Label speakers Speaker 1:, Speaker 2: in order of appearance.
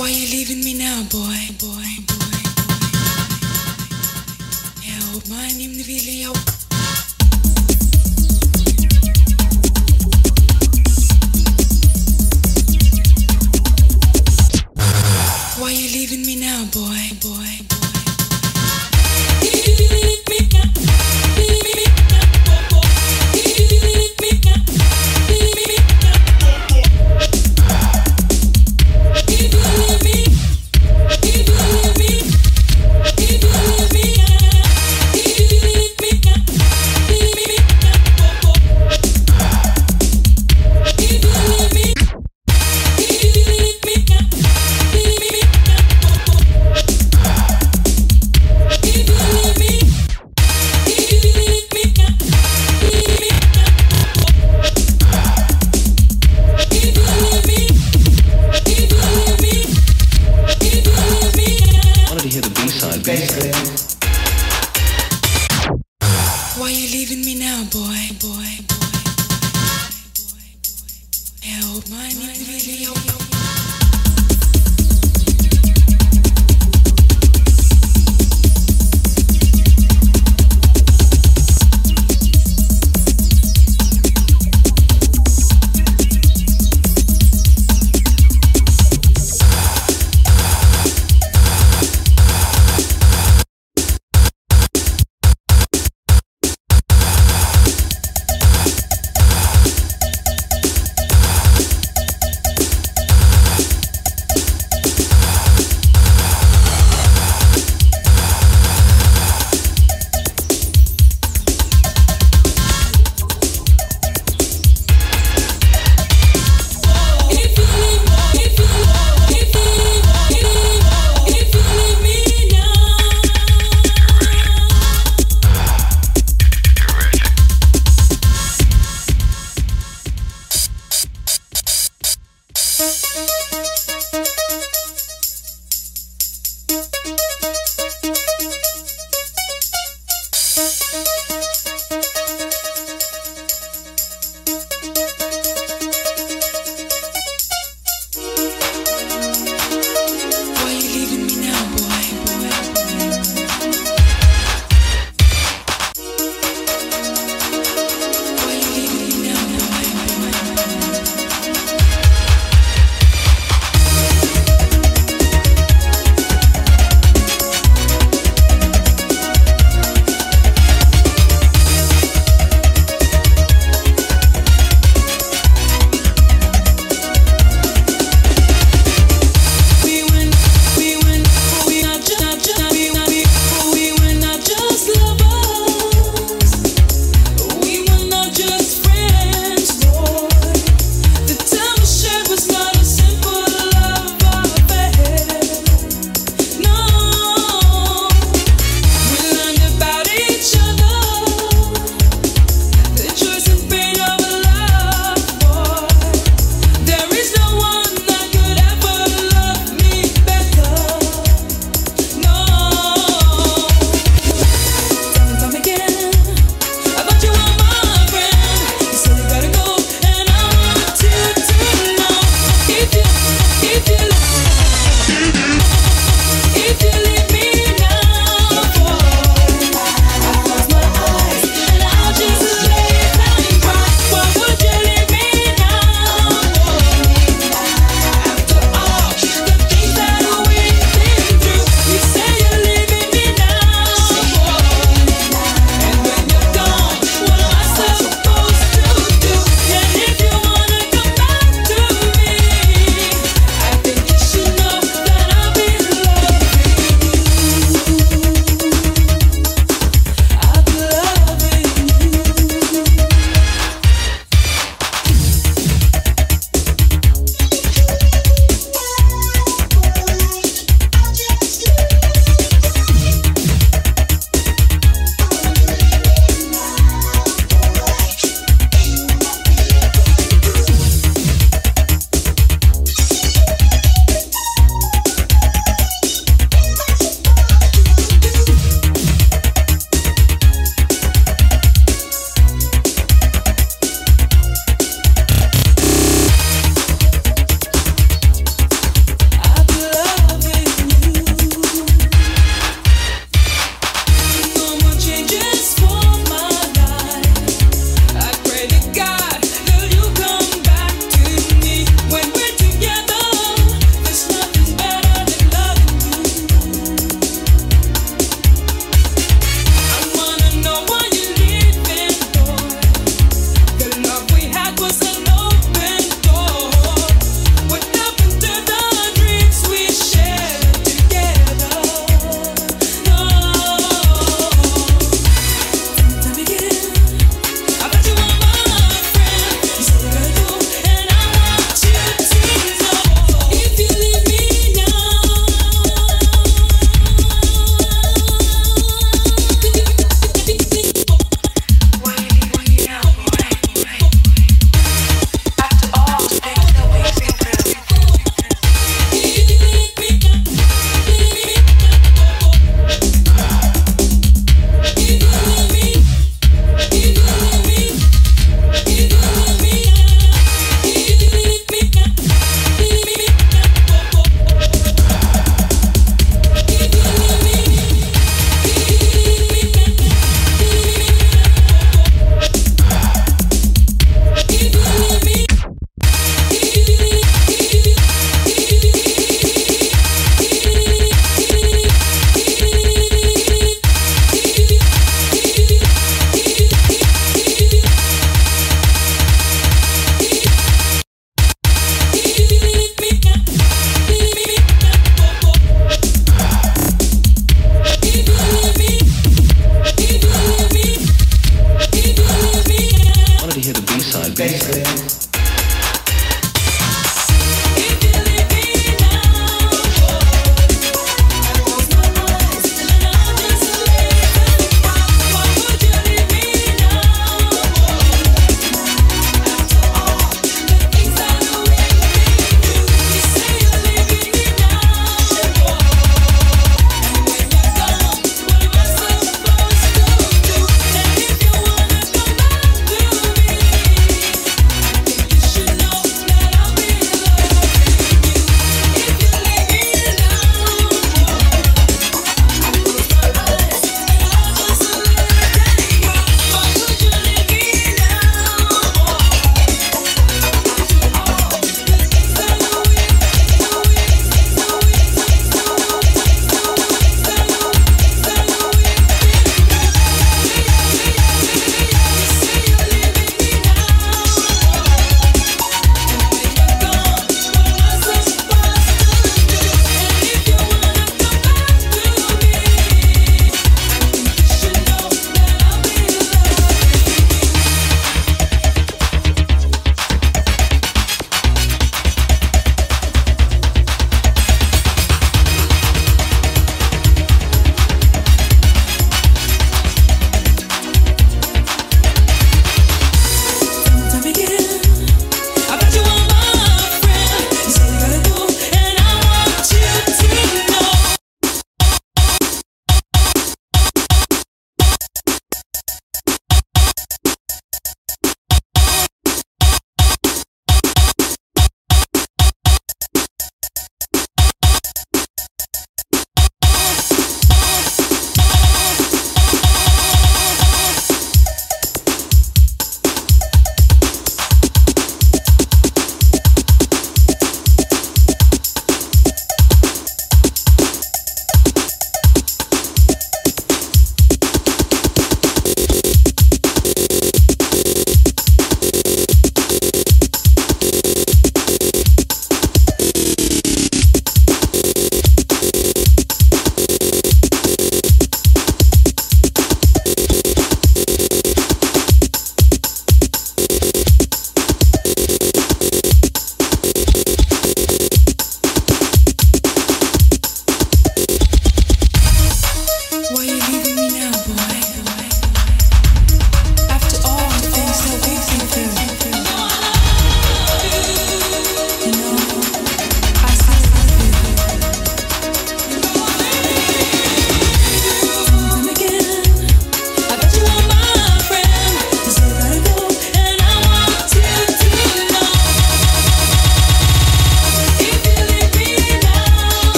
Speaker 1: Why you leaving me now, boy? Boy, boy, boy. boy.
Speaker 2: Ja, op
Speaker 1: mijn neem mind me, video.